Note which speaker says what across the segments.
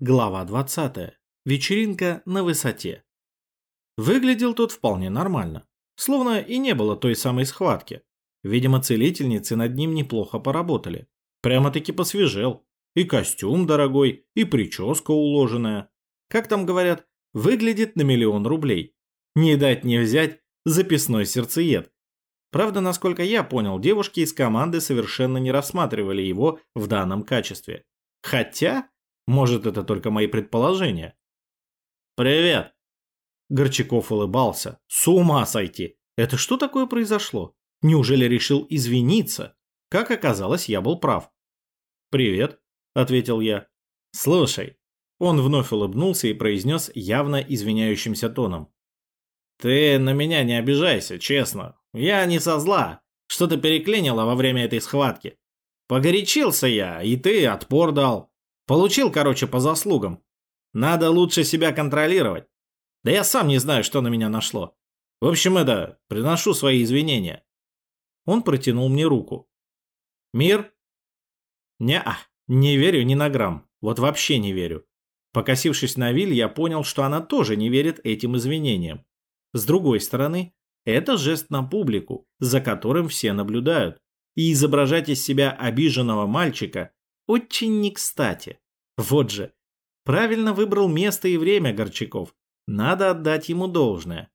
Speaker 1: Глава 20. Вечеринка на высоте. Выглядел тот вполне нормально, словно и не было той самой схватки. Видимо, целительницы над ним неплохо поработали. Прямо-таки посвежел. И костюм дорогой, и прическа уложенная. Как там говорят, выглядит на миллион рублей. Не дать не взять записной сердцеед. Правда, насколько я понял, девушки из команды совершенно не рассматривали его в данном качестве. Хотя может, это только мои предположения. «Привет!» Горчаков улыбался. «С ума сойти! Это что такое произошло? Неужели решил извиниться?» Как оказалось, я был прав. «Привет», — ответил я. «Слушай». Он вновь улыбнулся и произнес явно извиняющимся тоном. «Ты на меня не обижайся, честно. Я не со зла. Что-то переклинило во время этой схватки. Погорячился я, и ты отпор дал. Получил, короче, по заслугам. Надо лучше себя контролировать. Да я сам не знаю, что на меня нашло. В общем, это, приношу свои извинения. Он протянул мне руку. Мир? Не-а, не верю ни на грамм. Вот вообще не верю. Покосившись на Виль, я понял, что она тоже не верит этим извинениям. С другой стороны, это жест на публику, за которым все наблюдают. И изображать из себя обиженного мальчика очень не кстати. Вот же. Правильно выбрал место и время Горчаков. Надо отдать ему должное.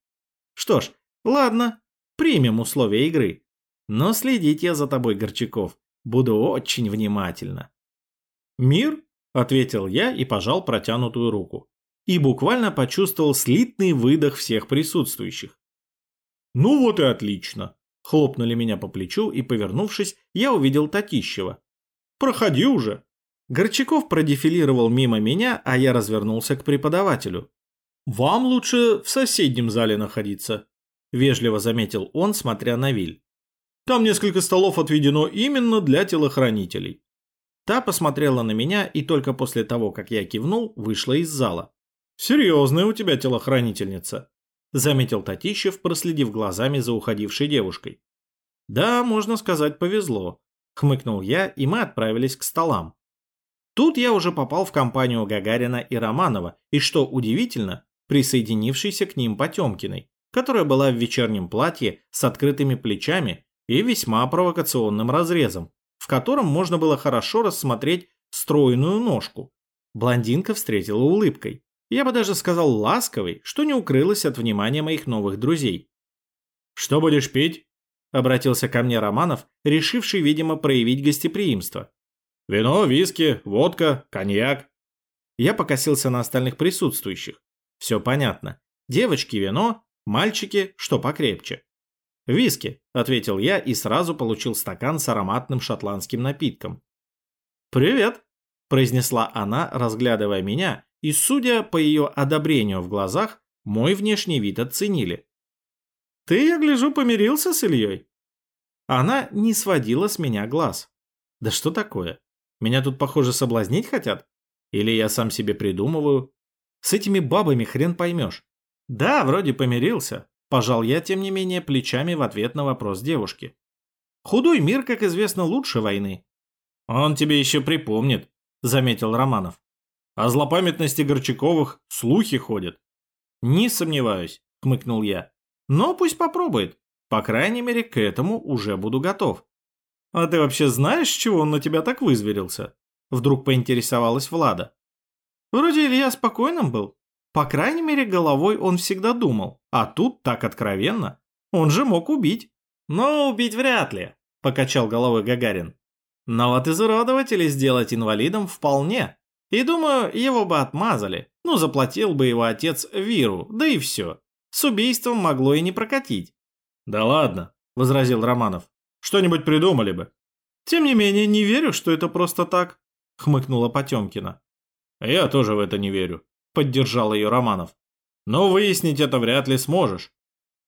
Speaker 1: Что ж, ладно, примем условия игры. Но следить я за тобой, Горчаков, буду очень внимательно. «Мир?» – ответил я и пожал протянутую руку. И буквально почувствовал слитный выдох всех присутствующих. «Ну вот и отлично!» – хлопнули меня по плечу, и, повернувшись, я увидел Татищева. Проходи уже. Горчаков продефилировал мимо меня, а я развернулся к преподавателю. «Вам лучше в соседнем зале находиться», – вежливо заметил он, смотря на Виль. «Там несколько столов отведено именно для телохранителей». Та посмотрела на меня и только после того, как я кивнул, вышла из зала. «Серьезная у тебя телохранительница», – заметил Татищев, проследив глазами за уходившей девушкой. «Да, можно сказать, повезло. Хмыкнул я, и мы отправились к столам. Тут я уже попал в компанию Гагарина и Романова, и что удивительно, присоединившийся к ним Потемкиной, которая была в вечернем платье с открытыми плечами и весьма провокационным разрезом, в котором можно было хорошо рассмотреть стройную ножку. Блондинка встретила улыбкой. Я бы даже сказал ласковой, что не укрылась от внимания моих новых друзей. «Что будешь пить?» Обратился ко мне Романов, решивший, видимо, проявить гостеприимство. «Вино, виски, водка, коньяк». Я покосился на остальных присутствующих. Все понятно. Девочки – вино, мальчики – что покрепче. «Виски», – ответил я и сразу получил стакан с ароматным шотландским напитком. «Привет», – произнесла она, разглядывая меня, и, судя по ее одобрению в глазах, мой внешний вид оценили. Ты, я гляжу, помирился с Ильей?» Она не сводила с меня глаз. «Да что такое? Меня тут, похоже, соблазнить хотят? Или я сам себе придумываю? С этими бабами хрен поймешь». «Да, вроде помирился», – пожал я, тем не менее, плечами в ответ на вопрос девушки. «Худой мир, как известно, лучше войны». «Он тебе еще припомнит», – заметил Романов. «О злопамятности Горчаковых слухи ходят». «Не сомневаюсь», – хмыкнул я. Но пусть попробует. По крайней мере, к этому уже буду готов. А ты вообще знаешь, чего он на тебя так вызверился? Вдруг поинтересовалась Влада. Вроде Илья спокойным был. По крайней мере, головой он всегда думал. А тут так откровенно. Он же мог убить. Но убить вряд ли, покачал головой Гагарин. Но вот изуродовать или сделать инвалидом вполне. И думаю, его бы отмазали. Ну, заплатил бы его отец Виру, да и все. С убийством могло и не прокатить. «Да ладно», – возразил Романов. «Что-нибудь придумали бы». «Тем не менее, не верю, что это просто так», – хмыкнула Потемкина. «Я тоже в это не верю», – поддержал ее Романов. «Но выяснить это вряд ли сможешь».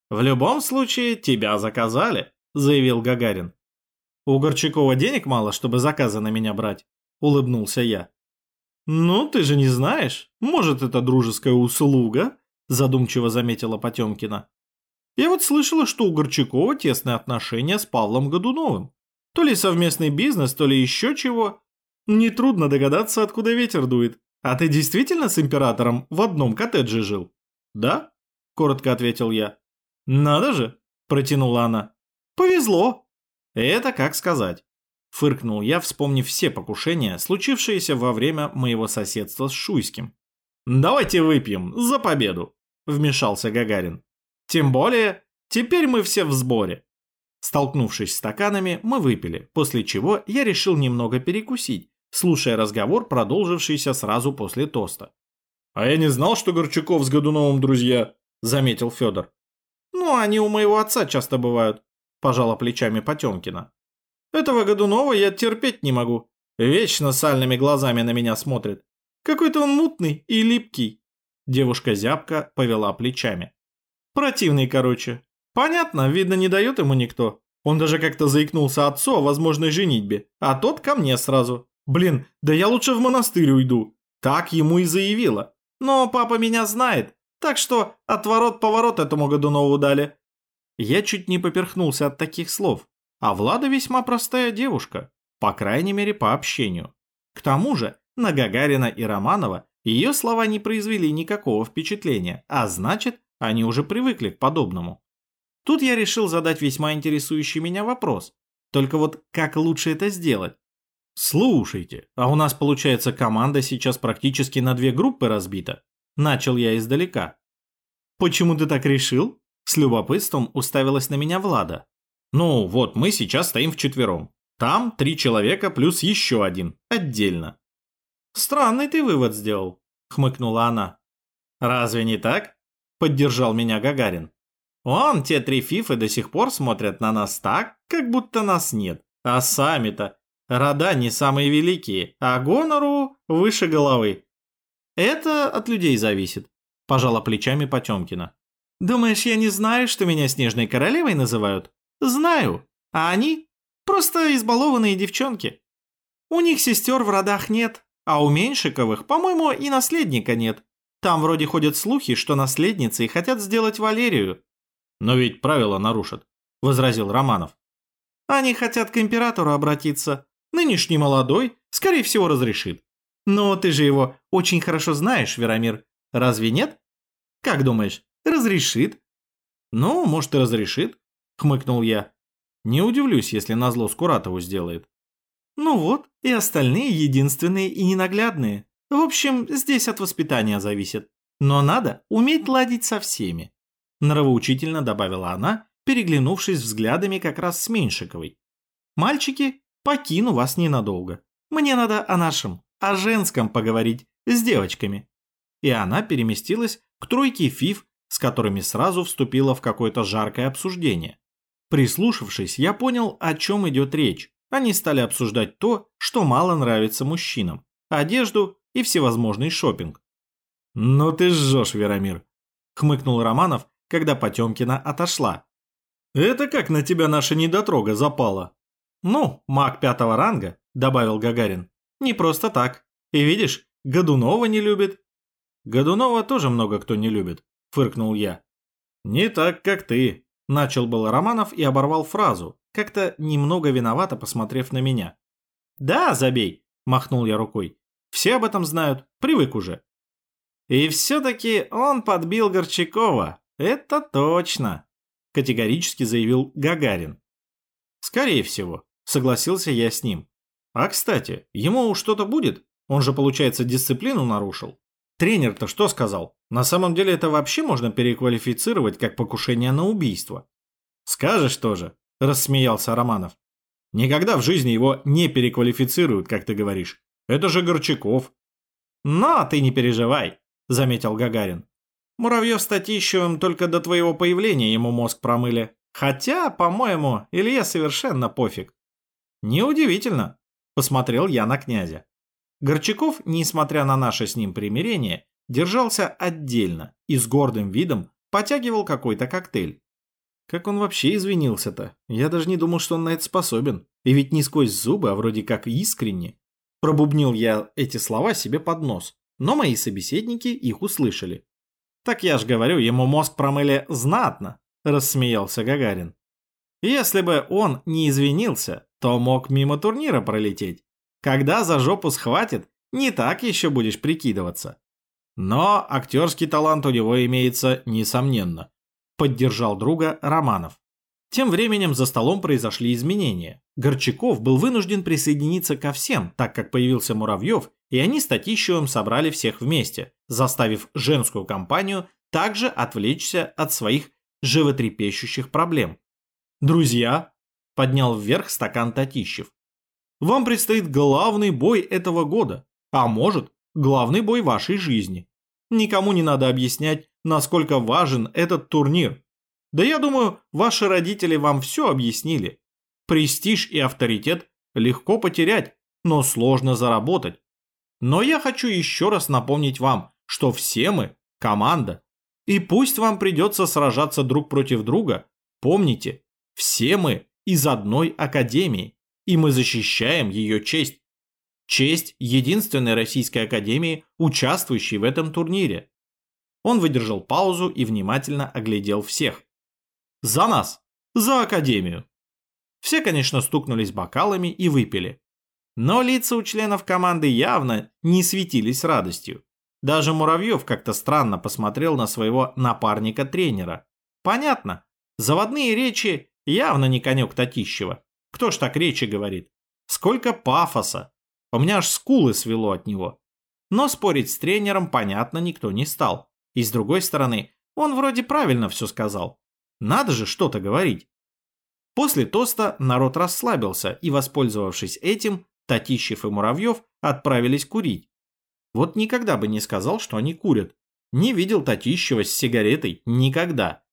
Speaker 1: «В любом случае, тебя заказали», – заявил Гагарин. «У Горчакова денег мало, чтобы заказы на меня брать», – улыбнулся я. «Ну, ты же не знаешь. Может, это дружеская услуга?» задумчиво заметила Потемкина. Я вот слышала, что у Горчакова тесные отношения с Павлом Годуновым. То ли совместный бизнес, то ли еще чего. Нетрудно догадаться, откуда ветер дует. а ты действительно с императором в одном коттедже жил?» «Да», – коротко ответил я. «Надо же», – протянула она. «Повезло». «Это как сказать», – фыркнул я, вспомнив все покушения, случившиеся во время моего соседства с Шуйским. «Давайте выпьем за победу», – вмешался Гагарин. «Тем более, теперь мы все в сборе». Столкнувшись стаканами, мы выпили, после чего я решил немного перекусить, слушая разговор, продолжившийся сразу после тоста. «А я не знал, что Горчаков с Годуновым друзья», – заметил Федор. «Ну, они у моего отца часто бывают», – пожала плечами Потемкина. «Этого Годунова я терпеть не могу. Вечно сальными глазами на меня смотрит. Какой-то он мутный и липкий». Девушка зябко повела плечами. «Противный, короче. Понятно, видно, не дает ему никто. Он даже как-то заикнулся отцу о возможной женитьбе, а тот ко мне сразу. Блин, да я лучше в монастырь уйду. Так ему и заявила. Но папа меня знает, так что отворот-поворот этому году нову дали. Я чуть не поперхнулся от таких слов. А Влада весьма простая девушка, по крайней мере по общению. К тому же на Гагарина и Романова ее слова не произвели никакого впечатления, а значит, они уже привыкли к подобному. Тут я решил задать весьма интересующий меня вопрос. Только вот как лучше это сделать? Слушайте, а у нас получается команда сейчас практически на две группы разбита. Начал я издалека. Почему ты так решил? С любопытством уставилась на меня Влада. Ну вот, мы сейчас стоим вчетвером. Там три человека плюс еще один, отдельно. Странный ты вывод сделал, хмыкнула она. Разве не так? Поддержал меня Гагарин. Вон, те три фифы до сих пор смотрят на нас так, как будто нас нет. А сами-то рода не самые великие, а гонору выше головы. Это от людей зависит, пожала плечами Потемкина. Думаешь, я не знаю, что меня Снежной Королевой называют? Знаю. А они просто избалованные девчонки. У них сестер в родах нет, а у Меньшиковых, по-моему, и наследника нет. Там вроде ходят слухи, что наследницы хотят сделать Валерию, но ведь правила нарушат, возразил Романов. Они хотят к императору обратиться. Нынешний молодой, скорее всего, разрешит. Но ты же его очень хорошо знаешь, Верамир. Разве нет? Как думаешь, разрешит? Ну, может и разрешит, хмыкнул я. Не удивлюсь, если назло Скуратову сделает. Ну вот, и остальные единственные и ненаглядные. В общем, здесь от воспитания зависит. Но надо уметь ладить со всеми. Нравоучительно добавила она, переглянувшись взглядами как раз с Меньшиковой. «Мальчики, покину вас ненадолго. Мне надо о нашем, о женском поговорить с девочками». И она переместилась к тройке фиф, с которыми сразу вступила в какое-то жаркое обсуждение. Прислушавшись, я понял, о чем идет речь. Они стали обсуждать то, что мало нравится мужчинам. Одежду и всевозможный шопинг. «Ну ты жжешь, Верамир», — хмыкнул Романов, когда Потемкина отошла. «Это как на тебя наша недотрога запала?» «Ну, маг пятого ранга», — добавил Гагарин. «Не просто так. И видишь, Годунова не любит». «Годунова тоже много кто не любит», — фыркнул я. «Не так, как ты», — начал был Романов и оборвал фразу, как-то немного виновато посмотрев на меня. «Да, забей», — махнул я рукой. «Все об этом знают, привык уже». «И все-таки он подбил Горчакова», «Это точно», – категорически заявил Гагарин. «Скорее всего», – согласился я с ним. «А кстати, ему что-то будет? Он же, получается, дисциплину нарушил. Тренер-то что сказал? На самом деле это вообще можно переквалифицировать как покушение на убийство». «Скажешь тоже», – рассмеялся Романов. «Никогда в жизни его не переквалифицируют, как ты говоришь. Это же Горчаков». «Но ты не переживай», – заметил Гагарин. Муравьев с Татищевым только до твоего появления ему мозг промыли. Хотя, по-моему, Илье совершенно пофиг. Неудивительно, посмотрел я на князя. Горчаков, несмотря на наше с ним примирение, держался отдельно и с гордым видом потягивал какой-то коктейль. Как он вообще извинился-то? Я даже не думал, что он на это способен. И ведь не сквозь зубы, а вроде как искренне. Пробубнил я эти слова себе под нос, но мои собеседники их услышали. «Так я ж говорю, ему мозг промыли знатно», – рассмеялся Гагарин. «Если бы он не извинился, то мог мимо турнира пролететь. Когда за жопу схватит, не так еще будешь прикидываться. Но актерский талант у него имеется несомненно, поддержал друга Романов. Тем временем за столом произошли изменения. Горчаков был вынужден присоединиться ко всем, так как появился Муравьев, и они с Татищевым собрали всех вместе, заставив женскую компанию также отвлечься от своих животрепещущих проблем. «Друзья!» – поднял вверх стакан Татищев. «Вам предстоит главный бой этого года, а может, главный бой вашей жизни. Никому не надо объяснять, насколько важен этот турнир. Да я думаю, ваши родители вам все объяснили. Престиж и авторитет легко потерять, но сложно заработать. Но я хочу еще раз напомнить вам, что все мы – команда. И пусть вам придется сражаться друг против друга, помните, все мы из одной академии, и мы защищаем ее честь. Честь единственной российской академии, участвующей в этом турнире. Он выдержал паузу и внимательно оглядел всех. За нас! За академию! Все, конечно, стукнулись бокалами и выпили. Но лица у членов команды явно не светились радостью. Даже Муравьев как-то странно посмотрел на своего напарника-тренера. Понятно, заводные речи явно не конек Татищева. Кто ж так речи говорит? Сколько пафоса! У меня аж скулы свело от него. Но спорить с тренером, понятно, никто не стал. И с другой стороны, он вроде правильно все сказал. Надо же что-то говорить. После тоста народ расслабился и, воспользовавшись этим, Татищев и Муравьев отправились курить. Вот никогда бы не сказал, что они курят. Не видел Татищева с сигаретой никогда.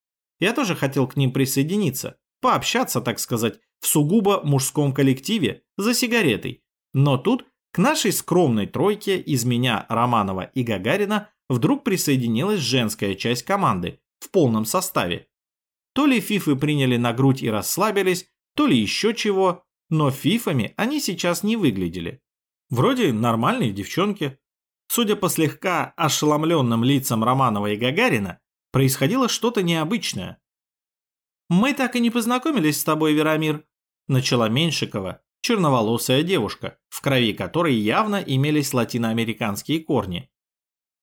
Speaker 1: Я тоже хотел к ним присоединиться, пообщаться, так сказать, в сугубо мужском коллективе за сигаретой. Но тут к нашей скромной тройке из меня, Романова и Гагарина вдруг присоединилась женская часть команды в полном составе. То ли фифы приняли на грудь и расслабились, то ли еще чего, но фифами они сейчас не выглядели. Вроде нормальные девчонки. Судя по слегка ошеломленным лицам Романова и Гагарина, происходило что-то необычное. «Мы так и не познакомились с тобой, Верамир», – начала Меньшикова, черноволосая девушка, в крови которой явно имелись латиноамериканские корни.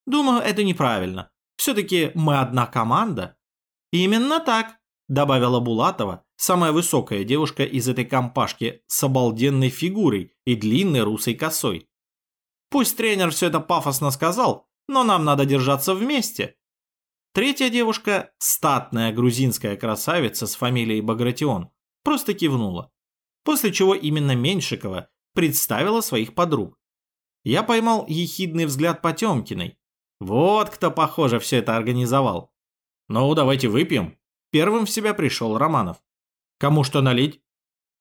Speaker 1: «Думаю, это неправильно. Все-таки мы одна команда». «Именно так», добавила Булатова, самая высокая девушка из этой компашки с обалденной фигурой и длинной русой косой. Пусть тренер все это пафосно сказал, но нам надо держаться вместе. Третья девушка, статная грузинская красавица с фамилией Багратион, просто кивнула. После чего именно Меньшикова представила своих подруг. Я поймал ехидный взгляд Потемкиной. Вот кто, похоже, все это организовал. «Ну, давайте выпьем», Первым в себя пришел Романов. Кому что налить?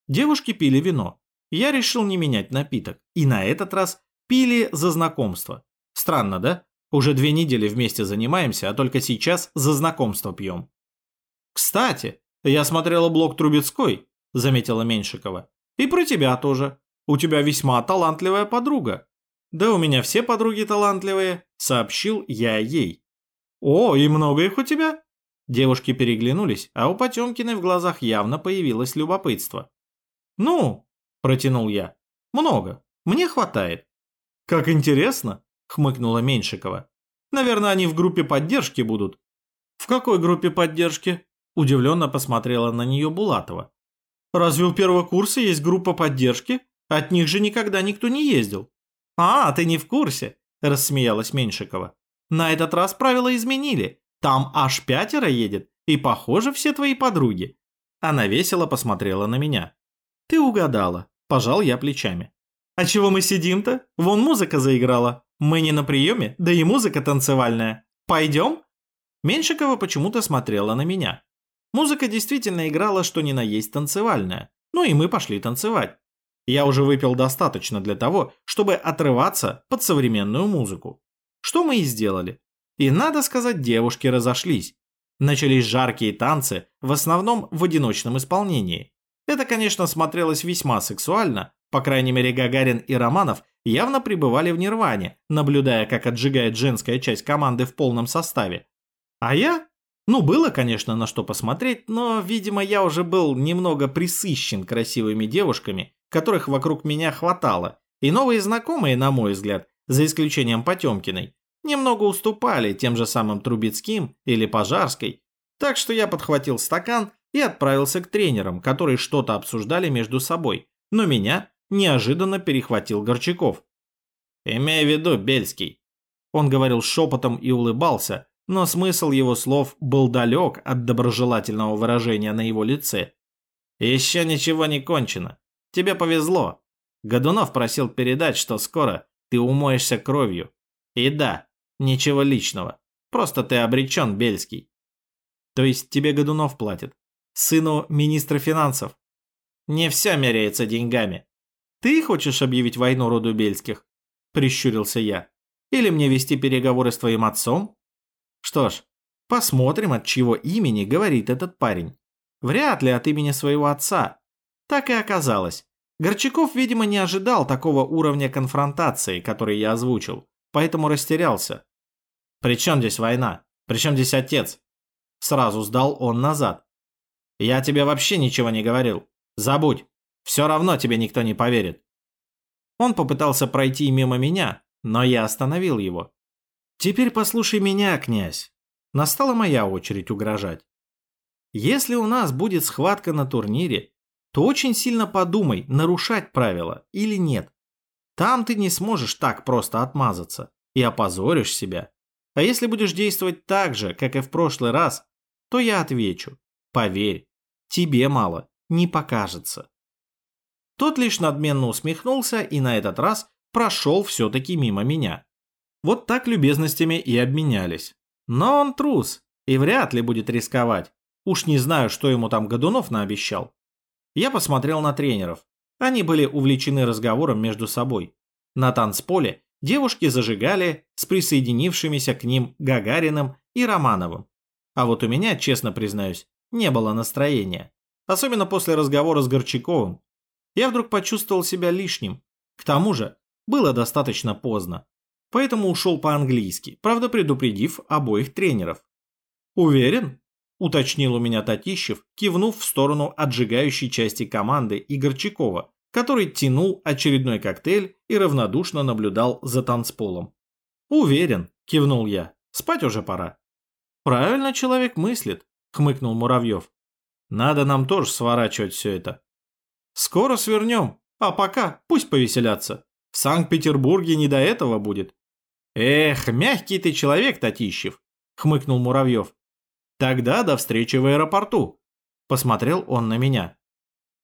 Speaker 1: Девушки пили вино. Я решил не менять напиток. И на этот раз пили за знакомство. Странно, да? Уже две недели вместе занимаемся, а только сейчас за знакомство пьем. Кстати, я смотрела блог Трубецкой, заметила Меньшикова. И про тебя тоже. У тебя весьма талантливая подруга. Да у меня все подруги талантливые, сообщил я ей. О, и много их у тебя? Девушки переглянулись, а у Потемкиной в глазах явно появилось любопытство. «Ну», – протянул я, – «много. Мне хватает». «Как интересно», – хмыкнула Меньшикова. «Наверное, они в группе поддержки будут». «В какой группе поддержки?» – удивленно посмотрела на нее Булатова. «Разве у первого курса есть группа поддержки? От них же никогда никто не ездил». «А, ты не в курсе», – рассмеялась Меньшикова. «На этот раз правила изменили. Там аж пятеро едет, и похоже все твои подруги». Она весело посмотрела на меня. «Ты угадала», – пожал я плечами. «А чего мы сидим-то? Вон музыка заиграла. Мы не на приеме, да и музыка танцевальная. Пойдем?» Меньшикова почему-то смотрела на меня. Музыка действительно играла, что ни на есть танцевальная. Ну и мы пошли танцевать. Я уже выпил достаточно для того, чтобы отрываться под современную музыку. Что мы и сделали. И надо сказать, девушки разошлись. Начались жаркие танцы, в основном в одиночном исполнении. Это, конечно, смотрелось весьма сексуально, по крайней мере Гагарин и Романов явно пребывали в нирване, наблюдая, как отжигает женская часть команды в полном составе. А я? Ну, было, конечно, на что посмотреть, но, видимо, я уже был немного присыщен красивыми девушками, которых вокруг меня хватало, и новые знакомые, на мой взгляд, за исключением Потемкиной, немного уступали тем же самым Трубецким или Пожарской, так что я подхватил стакан и отправился к тренерам, которые что-то обсуждали между собой, но меня неожиданно перехватил Горчаков. «Имей в виду, Бельский». Он говорил шепотом и улыбался, но смысл его слов был далек от доброжелательного выражения на его лице. «Еще ничего не кончено. Тебе повезло. Годунов просил передать, что скоро ты умоешься кровью. И да, ничего личного. Просто ты обречен, Бельский». «То есть тебе Годунов платит? Сыну министра финансов?» «Не все меряется деньгами. Ты хочешь объявить войну роду Бельских?» Прищурился я. «Или мне вести переговоры с твоим отцом?» Что ж, посмотрим, от чего имени говорит этот парень. Вряд ли от имени своего отца. Так и оказалось. Горчаков, видимо, не ожидал такого уровня конфронтации, который я озвучил, поэтому растерялся. «При чем здесь война? При чем здесь отец?» Сразу сдал он назад. «Я тебе вообще ничего не говорил. Забудь. Все равно тебе никто не поверит». Он попытался пройти мимо меня, но я остановил его. Теперь послушай меня, князь. Настала моя очередь угрожать. Если у нас будет схватка на турнире, то очень сильно подумай, нарушать правила или нет. Там ты не сможешь так просто отмазаться и опозоришь себя. А если будешь действовать так же, как и в прошлый раз, то я отвечу. Поверь, тебе мало не покажется. Тот лишь надменно усмехнулся и на этот раз прошел все-таки мимо меня. Вот так любезностями и обменялись. Но он трус и вряд ли будет рисковать. Уж не знаю, что ему там Годунов наобещал. Я посмотрел на тренеров. Они были увлечены разговором между собой. На танцполе девушки зажигали с присоединившимися к ним Гагариным и Романовым. А вот у меня, честно признаюсь, не было настроения. Особенно после разговора с Горчаковым. Я вдруг почувствовал себя лишним. К тому же, было достаточно поздно поэтому ушел по-английски, правда предупредив обоих тренеров. «Уверен?» – уточнил у меня Татищев, кивнув в сторону отжигающей части команды Игорчакова, который тянул очередной коктейль и равнодушно наблюдал за танцполом. «Уверен», – кивнул я, – «спать уже пора». «Правильно человек мыслит», – хмыкнул Муравьев. «Надо нам тоже сворачивать все это». «Скоро свернем, а пока пусть повеселятся. В Санкт-Петербурге не до этого будет. «Эх, мягкий ты человек, Татищев», — хмыкнул Муравьев. «Тогда до встречи в аэропорту», — посмотрел он на меня.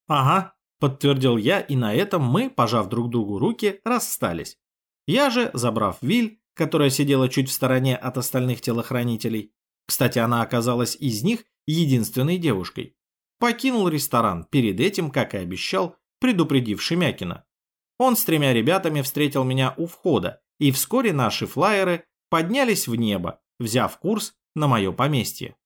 Speaker 1: «Ага», — подтвердил я, и на этом мы, пожав друг другу руки, расстались. Я же, забрав Виль, которая сидела чуть в стороне от остальных телохранителей, кстати, она оказалась из них единственной девушкой, покинул ресторан, перед этим, как и обещал, предупредив Шемякина. Он с тремя ребятами встретил меня у входа, и вскоре наши флайеры поднялись в небо, взяв курс на мое поместье.